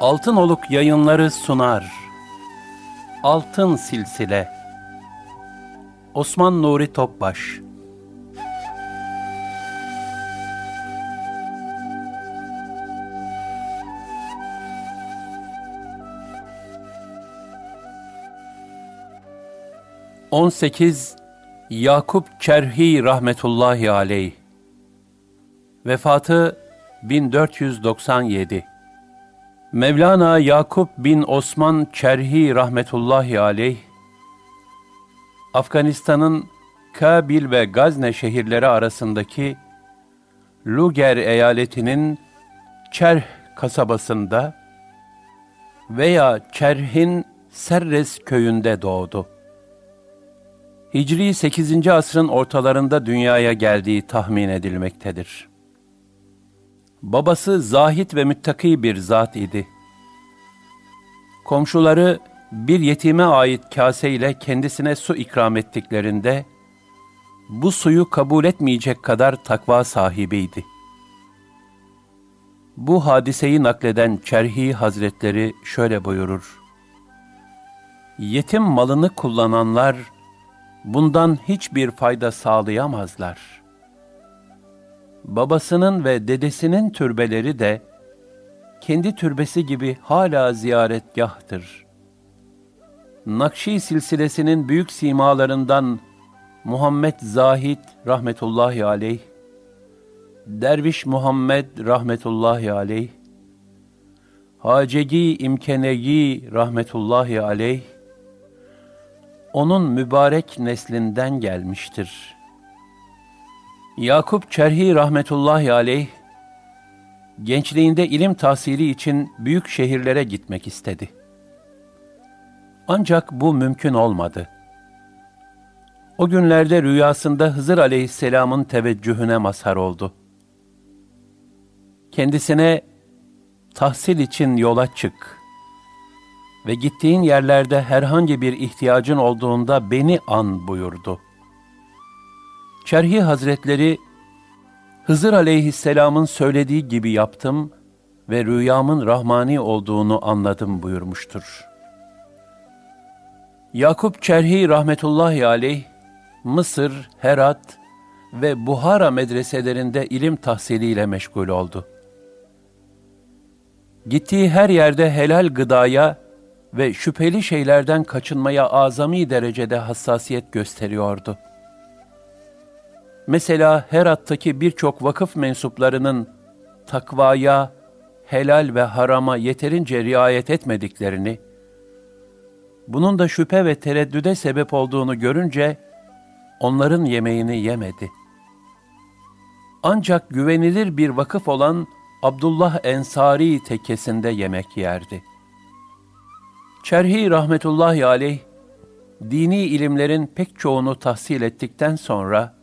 Altınoluk yayınları sunar. Altın Silsile. Osman Nuri Topbaş. On sekiz Yakup Çerhi rahmetullahi aleyh. Vefatı 1497 Mevlana Yakup bin Osman Çerhi rahmetullahi aleyh, Afganistan'ın Kabil ve Gazne şehirleri arasındaki Luger eyaletinin Çerh kasabasında veya Çerh'in Serres köyünde doğdu. Hicri 8. asrın ortalarında dünyaya geldiği tahmin edilmektedir. Babası zahit ve müttaki bir zat idi. Komşuları bir yetime ait kase ile kendisine su ikram ettiklerinde, bu suyu kabul etmeyecek kadar takva sahibiydi. Bu hadiseyi nakleden Çerhi Hazretleri şöyle buyurur. Yetim malını kullananlar, bundan hiçbir fayda sağlayamazlar.'' Babasının ve dedesinin türbeleri de kendi türbesi gibi hala ziyaretgahtır. Nakşi silsilesinin büyük simalarından Muhammed Zahid rahmetullahi aleyh, Derviş Muhammed rahmetullahi aleyh, Hacegi İmkenegi rahmetullahi aleyh, onun mübarek neslinden gelmiştir.'' Yakup Çerhi rahmetullahi aleyh, gençliğinde ilim tahsili için büyük şehirlere gitmek istedi. Ancak bu mümkün olmadı. O günlerde rüyasında Hızır aleyhisselamın teveccühüne mazhar oldu. Kendisine tahsil için yola çık ve gittiğin yerlerde herhangi bir ihtiyacın olduğunda beni an buyurdu. Çerhi Hazretleri, Hızır aleyhisselamın söylediği gibi yaptım ve rüyamın rahmani olduğunu anladım buyurmuştur. Yakup Çerhi rahmetullahi aleyh, Mısır, Herat ve Buhara medreselerinde ilim tahsiliyle meşgul oldu. Gittiği her yerde helal gıdaya ve şüpheli şeylerden kaçınmaya azami derecede hassasiyet gösteriyordu. Mesela Herat'taki birçok vakıf mensuplarının takvaya, helal ve harama yeterince riayet etmediklerini, bunun da şüphe ve tereddüde sebep olduğunu görünce onların yemeğini yemedi. Ancak güvenilir bir vakıf olan Abdullah Ensari tekkesinde yemek yerdi. Çerhi rahmetullahi aleyh, dini ilimlerin pek çoğunu tahsil ettikten sonra,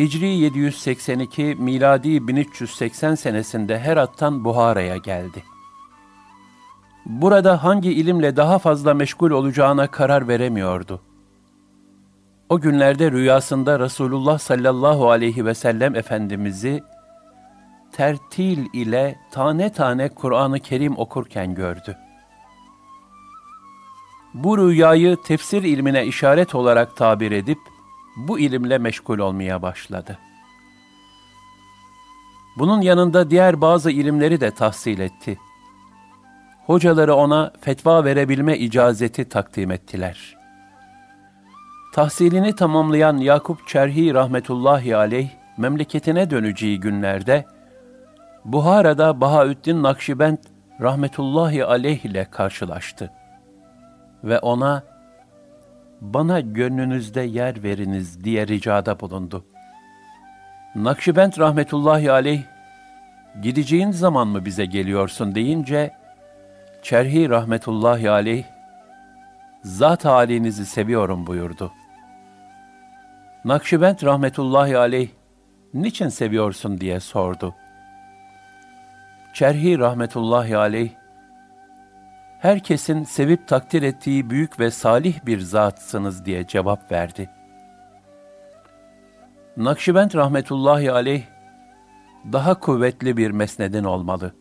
Hicri 782, miladi 1380 senesinde Herat'tan Buhara'ya geldi. Burada hangi ilimle daha fazla meşgul olacağına karar veremiyordu. O günlerde rüyasında Resulullah sallallahu aleyhi ve sellem Efendimiz'i tertil ile tane tane Kur'an-ı Kerim okurken gördü. Bu rüyayı tefsir ilmine işaret olarak tabir edip, bu ilimle meşgul olmaya başladı. Bunun yanında diğer bazı ilimleri de tahsil etti. Hocaları ona fetva verebilme icazeti takdim ettiler. Tahsilini tamamlayan Yakup Çerhi rahmetullahi aleyh memleketine döneceği günlerde Buhara'da Bahaüddin Nakşibend rahmetullahi aleyh ile karşılaştı ve ona bana gönlünüzde yer veriniz diye ricada bulundu. Nakşibend rahmetullahi aleyh, gideceğin zaman mı bize geliyorsun deyince, Çerhi rahmetullahi aleyh, zat halinizi seviyorum buyurdu. Nakşibend rahmetullahi aleyh, niçin seviyorsun diye sordu. Çerhi rahmetullahi aleyh, herkesin sevip takdir ettiği büyük ve salih bir zatsınız diye cevap verdi. Nakşibend rahmetullahi aleyh, daha kuvvetli bir mesnedin olmalı.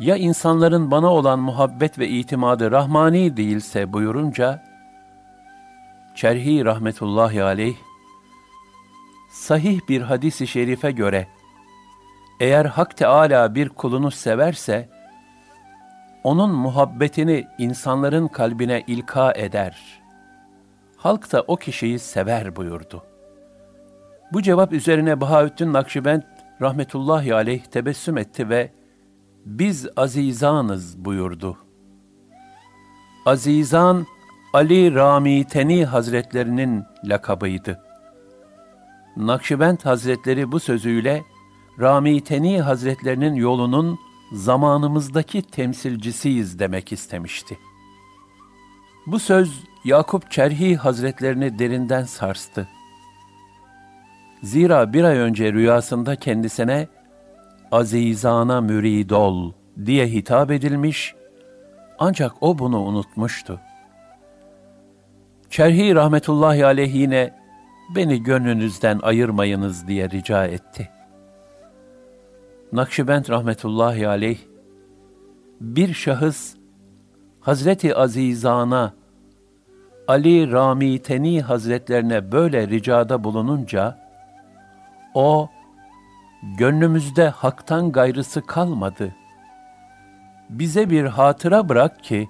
ya insanların bana olan muhabbet ve itimadı rahmani değilse buyurunca, Çerhi rahmetullahi aleyh, sahih bir hadisi şerife göre, eğer Hak Teâlâ bir kulunu severse, onun muhabbetini insanların kalbine ilka eder. Halk da o kişiyi sever buyurdu. Bu cevap üzerine Bahaüddin Nakşibend rahmetullahi aleyh tebessüm etti ve biz azizanız buyurdu. Azizan, Ali Rami Teni Hazretlerinin lakabıydı. Nakşibend Hazretleri bu sözüyle Rami Teni Hazretlerinin yolunun zamanımızdaki temsilcisiyiz demek istemişti. Bu söz Yakup Çerhi Hazretlerini derinden sarstı. Zira bir ay önce rüyasında kendisine azizana mürid ol diye hitap edilmiş, ancak o bunu unutmuştu. Çerhi rahmetullahi aleyh yine beni gönlünüzden ayırmayınız diye rica etti. Nakşibend rahmetullahi aleyh, bir şahıs Hazreti Azizana, Ali Rami Teni Hazretlerine böyle ricada bulununca, o, gönlümüzde haktan gayrısı kalmadı. Bize bir hatıra bırak ki,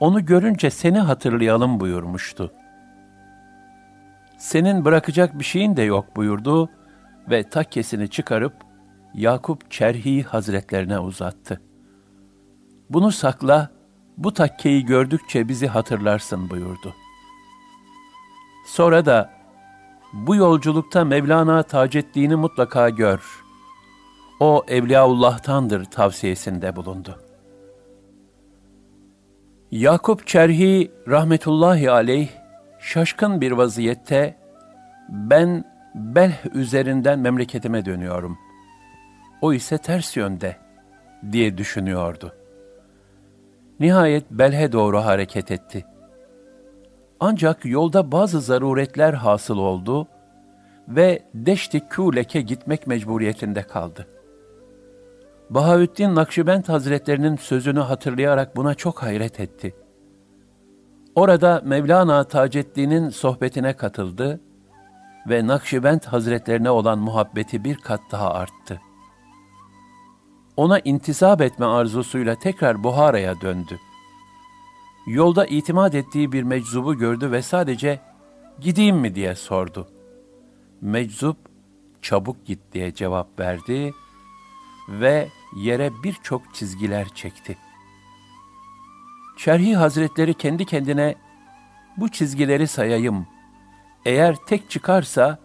onu görünce seni hatırlayalım buyurmuştu. Senin bırakacak bir şeyin de yok buyurdu ve takkesini çıkarıp Yakup Çerhi Hazretlerine uzattı. Bunu sakla, bu takkeyi gördükçe bizi hatırlarsın buyurdu. Sonra da bu yolculukta Mevlana Taceddin'i mutlaka gör. O Evliyaullah'tandır tavsiyesinde bulundu. Yakup Çerhi rahmetullahi aleyh şaşkın bir vaziyette ben Belh üzerinden memleketime dönüyorum. O ise ters yönde diye düşünüyordu. Nihayet Belh'e doğru hareket etti. Ancak yolda bazı zaruretler hasıl oldu ve Deşti Kûlek'e gitmek mecburiyetinde kaldı. Bahaüddin Nakşibend Hazretlerinin sözünü hatırlayarak buna çok hayret etti. Orada Mevlana Taceddin'in sohbetine katıldı ve Nakşibend Hazretlerine olan muhabbeti bir kat daha arttı. Ona intisap etme arzusuyla tekrar Buhara'ya döndü. Yolda itimat ettiği bir meczubu gördü ve sadece gideyim mi diye sordu. Meczup çabuk git diye cevap verdi ve yere birçok çizgiler çekti. Şerhi Hazretleri kendi kendine bu çizgileri sayayım. Eğer tek çıkarsa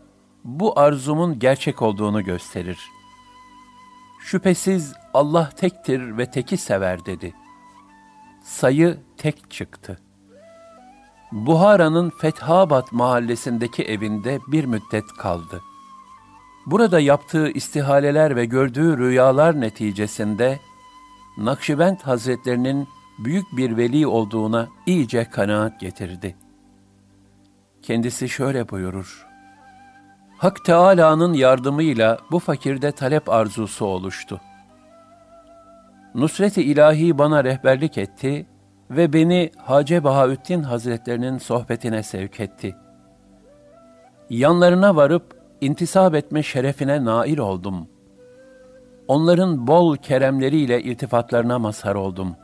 bu arzumun gerçek olduğunu gösterir. Şüphesiz Allah tektir ve teki sever dedi. Sayı tek çıktı. Buhara'nın Fethabat mahallesindeki evinde bir müddet kaldı. Burada yaptığı istihaleler ve gördüğü rüyalar neticesinde Nakşibend Hazretlerinin büyük bir veli olduğuna iyice kanaat getirdi. Kendisi şöyle buyurur. Hak Teâlâ'nın yardımıyla bu fakirde talep arzusu oluştu. Nusret-i ilahi bana rehberlik etti ve beni Hace Bahaüddin Hazretlerinin sohbetine sevk etti. Yanlarına varıp intisap etme şerefine nail oldum. Onların bol keremleriyle irtifatlarına mazhar oldum.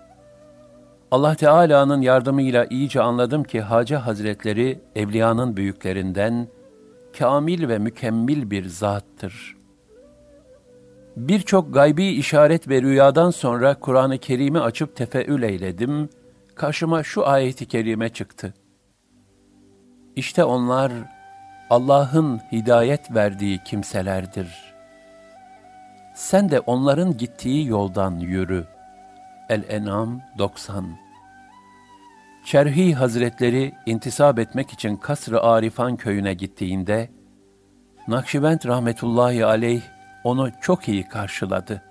Allah Teala'nın yardımıyla iyice anladım ki Hacı Hazretleri evliyanın büyüklerinden kamil ve mükemmel bir zattır. Birçok gaybi işaret ve rüyadan sonra Kur'an-ı Kerim'i açıp tefeül eyledim. Karşıma şu ayeti kerime çıktı. İşte onlar Allah'ın hidayet verdiği kimselerdir. Sen de onların gittiği yoldan yürü. El-En'am 90 Çerhi Hazretleri intisap etmek için Kasr-ı Arifan köyüne gittiğinde, Nakşibend rahmetullahi aleyh onu çok iyi karşıladı.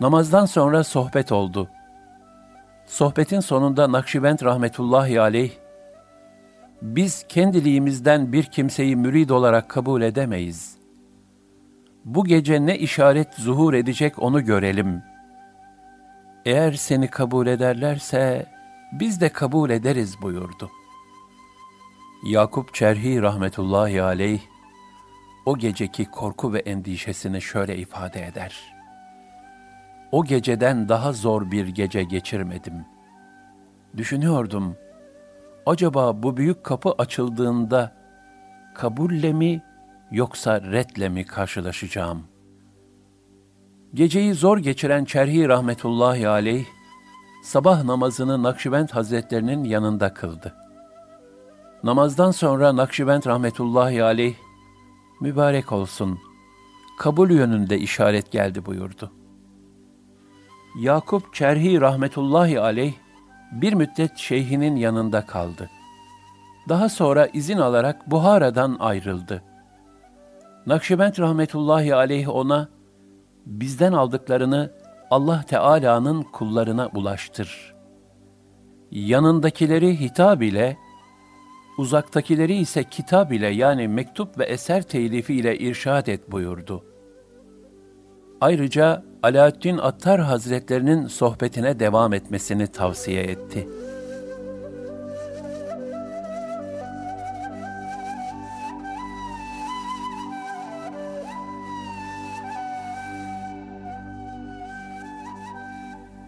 Namazdan sonra sohbet oldu. Sohbetin sonunda Nakşibend rahmetullahi aleyh, biz kendiliğimizden bir kimseyi mürid olarak kabul edemeyiz. Bu gece ne işaret zuhur edecek onu görelim. eğer seni kabul ederlerse biz de kabul ederiz buyurdu. Yakup Çerhi rahmetullahi aleyh o geceki korku ve endişesini şöyle ifade eder. O geceden daha zor bir gece geçirmedim. Düşünüyordum, acaba bu büyük kapı açıldığında kabulle mi yoksa redle mi karşılaşacağım? Geceyi zor geçiren Çerhi rahmetullahi aleyh, sabah namazını Nakşibend Hazretlerinin yanında kıldı. Namazdan sonra Nakşibend rahmetullahi aleyh, mübarek olsun, kabul yönünde işaret geldi buyurdu. Yakup Çerhi rahmetullahi aleyh, bir müddet şeyhinin yanında kaldı. Daha sonra izin alarak Buhara'dan ayrıldı. Nakşibend rahmetullahi aleyh ona, bizden aldıklarını Allah Teala'nın kullarına ulaştır. Yanındakileri hitap ile, uzaktakileri ise kitap ile yani mektup ve eser telifi ile irşad et buyurdu. Ayrıca Alaaddin Attar Hazretlerinin sohbetine devam etmesini tavsiye etti.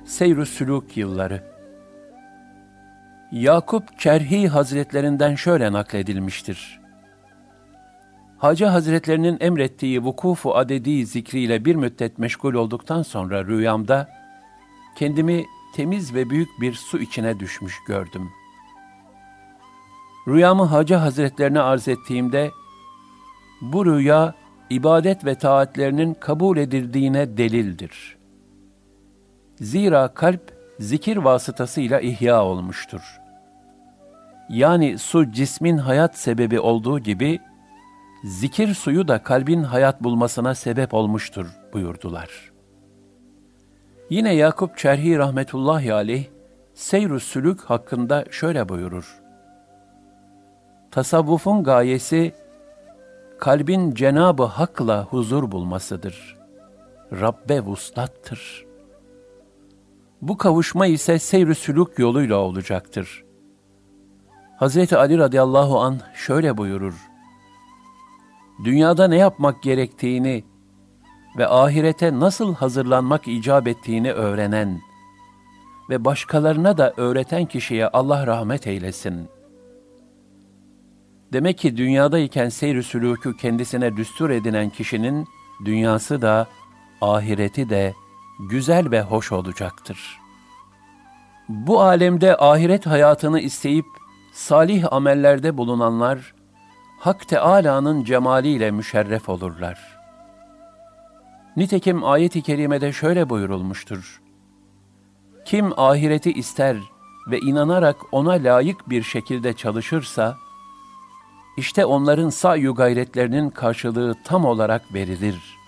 Seyr-ü Sülûk yılları Yakup Çerhi Hazretlerinden şöyle nakledilmiştir. Hacı Hazretlerinin emrettiği vukufu adedi zikriyle bir müddet meşgul olduktan sonra rüyamda kendimi temiz ve büyük bir su içine düşmüş gördüm. Rüyamı Hacı Hazretlerine arz ettiğimde bu rüya ibadet ve taatlerinin kabul edildiğine delildir. Zira kalp zikir vasıtasıyla ihya olmuştur. Yani su cismin hayat sebebi olduğu gibi zikir suyu da kalbin hayat bulmasına sebep olmuştur buyurdular. Yine Yakup Çerhi rahmetullahi aleyh seyr sülük hakkında şöyle buyurur. Tasavvufun gayesi kalbin Cenabı Hak'la huzur bulmasıdır. Rabbe vuslattır. Bu kavuşma ise seyr sülük yoluyla olacaktır. Hazreti Ali radıyallahu an şöyle buyurur dünyada ne yapmak gerektiğini ve ahirete nasıl hazırlanmak icap ettiğini öğrenen ve başkalarına da öğreten kişiye Allah rahmet eylesin. Demek ki dünyadayken seyr-i sülûkü kendisine düstur edinen kişinin dünyası da, ahireti de güzel ve hoş olacaktır. Bu alemde ahiret hayatını isteyip salih amellerde bulunanlar, Hak Teâlâ'nın cemaliyle müşerref olurlar. Nitekim ayet-i kerimede şöyle buyurulmuştur. Kim ahireti ister ve inanarak ona layık bir şekilde çalışırsa, işte onların sa'yu gayretlerinin karşılığı tam olarak verilir.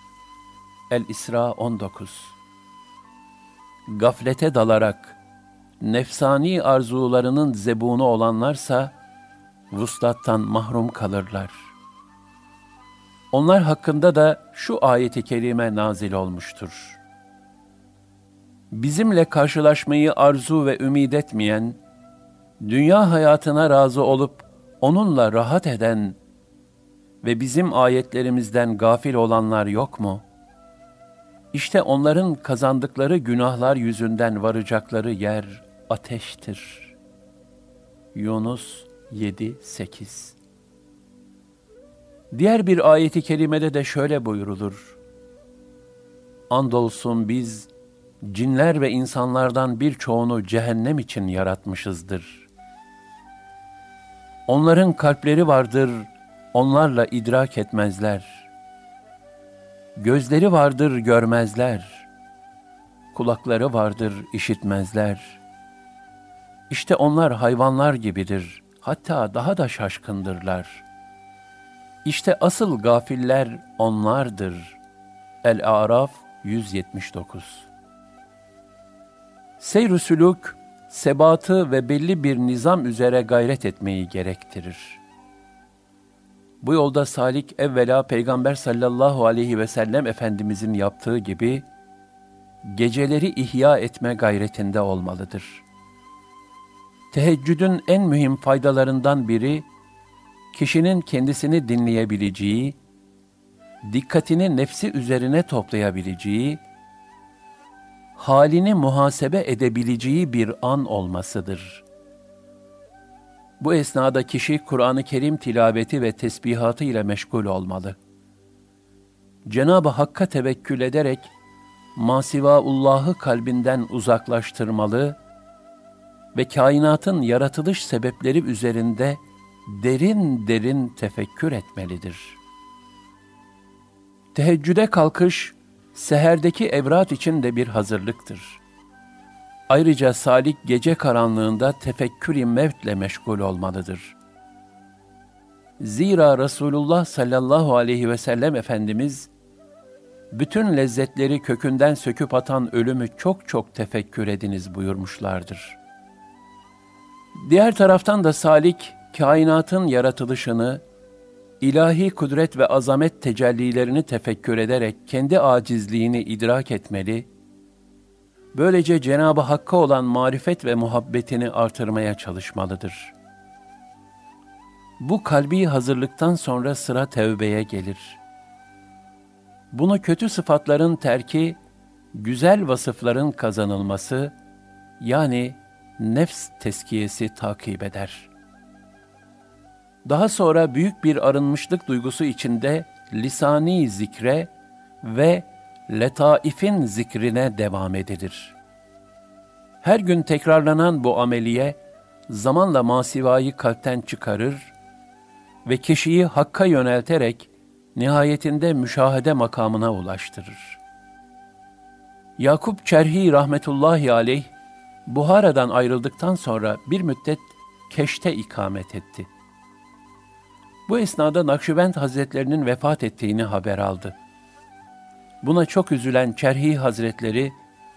El-İsra 19 Gaflete dalarak, nefsani arzularının zebunu olanlarsa, vuslattan mahrum kalırlar. Onlar hakkında da şu ayeti kerime nazil olmuştur. Bizimle karşılaşmayı arzu ve ümid etmeyen, dünya hayatına razı olup onunla rahat eden ve bizim ayetlerimizden gafil olanlar yok mu? İşte onların kazandıkları günahlar yüzünden varacakları yer ateştir. Yunus 7, 8 Diğer bir ayeti kerimede de şöyle buyurulur. Andolsun biz cinler ve insanlardan birçoğunu cehennem için yaratmışızdır. Onların kalpleri vardır, onlarla idrak etmezler. Gözleri vardır, görmezler. Kulakları vardır, işitmezler. İşte onlar hayvanlar gibidir.'' hatta daha da şaşkındırlar. İşte asıl gafiller onlardır. El-Araf 179 Seyr-ü sebatı ve belli bir nizam üzere gayret etmeyi gerektirir. Bu yolda salik evvela Peygamber sallallahu aleyhi ve sellem Efendimizin yaptığı gibi, geceleri ihya etme gayretinde olmalıdır. Teheccüdün en mühim faydalarından biri, kişinin kendisini dinleyebileceği, dikkatini nefsi üzerine toplayabileceği, halini muhasebe edebileceği bir an olmasıdır. Bu esnada kişi Kur'an-ı Kerim tilaveti ve tesbihatı ile meşgul olmalı. Cenab-ı Hakk'a tevekkül ederek masivaullahı kalbinden uzaklaştırmalı ve kainatın yaratılış sebepleri üzerinde derin derin tefekkür etmelidir. Teheccüde kalkış, seherdeki evrat için de bir hazırlıktır. Ayrıca salik gece karanlığında tefekkür-i mevtle meşgul olmalıdır. Zira Resulullah sallallahu aleyhi ve sellem Efendimiz, bütün lezzetleri kökünden söküp atan ölümü çok çok tefekkür ediniz buyurmuşlardır. Diğer taraftan da salik, kainatın yaratılışını, ilahi kudret ve azamet tecellilerini tefekkür ederek kendi acizliğini idrak etmeli, böylece Cenab-ı Hakk'a olan marifet ve muhabbetini artırmaya çalışmalıdır. Bu kalbi hazırlıktan sonra sıra tevbeye gelir. Bunu kötü sıfatların terki, güzel vasıfların kazanılması, yani nefs teskiyesi takip eder.'' Daha sonra büyük bir arınmışlık duygusu içinde lisani zikre ve letaifin zikrine devam edilir. Her gün tekrarlanan bu ameliye zamanla masivayı kalpten çıkarır ve kişiyi hakka yönelterek nihayetinde müşahede makamına ulaştırır. Yakup Çerhi rahmetullahi aleyh Buhara'dan ayrıldıktan sonra bir müddet Keş'te ikamet etti.'' Bu esnada Nakşibend Hazretlerinin vefat ettiğini haber aldı. Buna çok üzülen Çerhi Hazretleri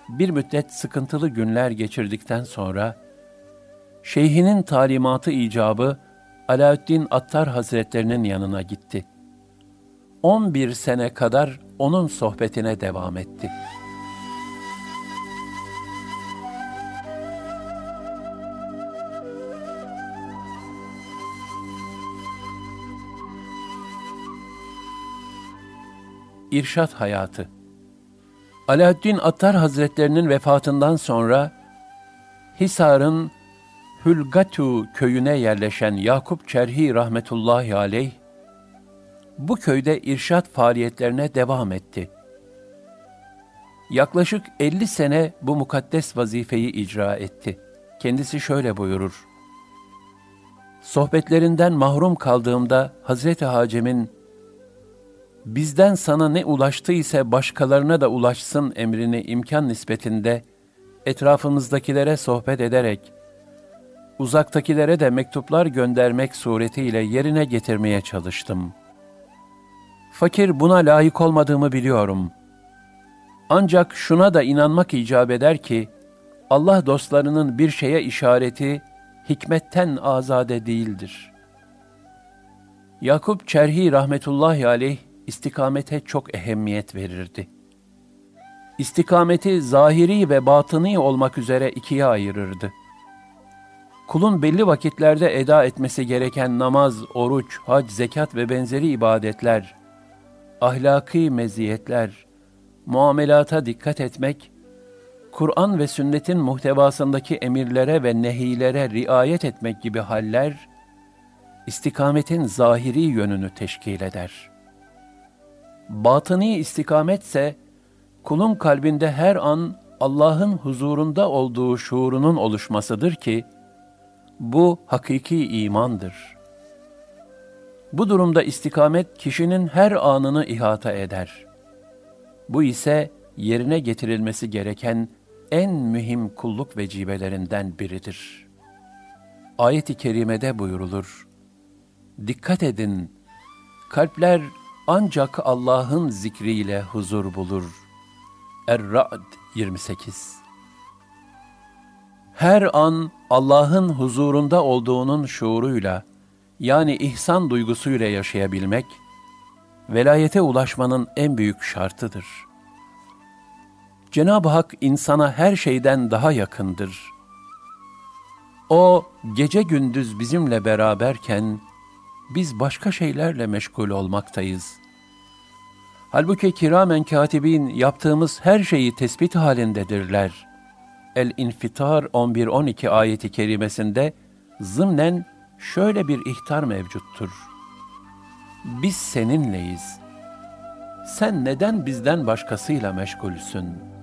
bir müddet sıkıntılı günler geçirdikten sonra şeyhinin talimatı icabı Alaaddin Attar Hazretlerinin yanına gitti. 11 sene kadar onun sohbetine devam etti.'' İrşat Hayatı Alaaddin Attar Hazretlerinin vefatından sonra Hisar'ın Hülgatu köyüne yerleşen Yakup Çerhi rahmetullahi aleyh bu köyde irşat faaliyetlerine devam etti. Yaklaşık 50 sene bu mukaddes vazifeyi icra etti. Kendisi şöyle buyurur. Sohbetlerinden mahrum kaldığımda Hazreti Hacem'in bizden sana ne ulaştıysa başkalarına da ulaşsın emrini imkan nispetinde etrafımızdakilere sohbet ederek, uzaktakilere de mektuplar göndermek suretiyle yerine getirmeye çalıştım. Fakir buna layık olmadığımı biliyorum. Ancak şuna da inanmak icap eder ki, Allah dostlarının bir şeye işareti, hikmetten azade değildir. Yakup Çerhi rahmetullahi aleyh, istikamete çok ehemmiyet verirdi. İstikameti zahiri ve batıni olmak üzere ikiye ayırırdı. Kulun belli vakitlerde eda etmesi gereken namaz, oruç, hac, zekat ve benzeri ibadetler, ahlaki meziyetler, muamelata dikkat etmek, Kur'an ve sünnetin muhtevasındaki emirlere ve nehilere riayet etmek gibi haller, istikametin zahiri yönünü teşkil eder.'' Batıni istikametse, kulun kalbinde her an Allah'ın huzurunda olduğu şuurunun oluşmasıdır ki, bu hakiki imandır. Bu durumda istikamet kişinin her anını ihata eder. Bu ise yerine getirilmesi gereken en mühim kulluk vecibelerinden biridir. Ayet-i kerimede buyurulur. Dikkat edin, kalpler ancak Allah'ın zikriyle huzur bulur. Er-Ra'd 28 Her an Allah'ın huzurunda olduğunun şuuruyla, yani ihsan duygusuyla yaşayabilmek, velayete ulaşmanın en büyük şartıdır. Cenab-ı Hak insana her şeyden daha yakındır. O gece gündüz bizimle beraberken biz başka şeylerle meşgul olmaktayız. Halbuki kiramen katibin yaptığımız her şeyi tespit halindedirler. El-İnfitar 11-12 ayeti kerimesinde zımnen şöyle bir ihtar mevcuttur. Biz seninleyiz. Sen neden bizden başkasıyla meşgulsün?''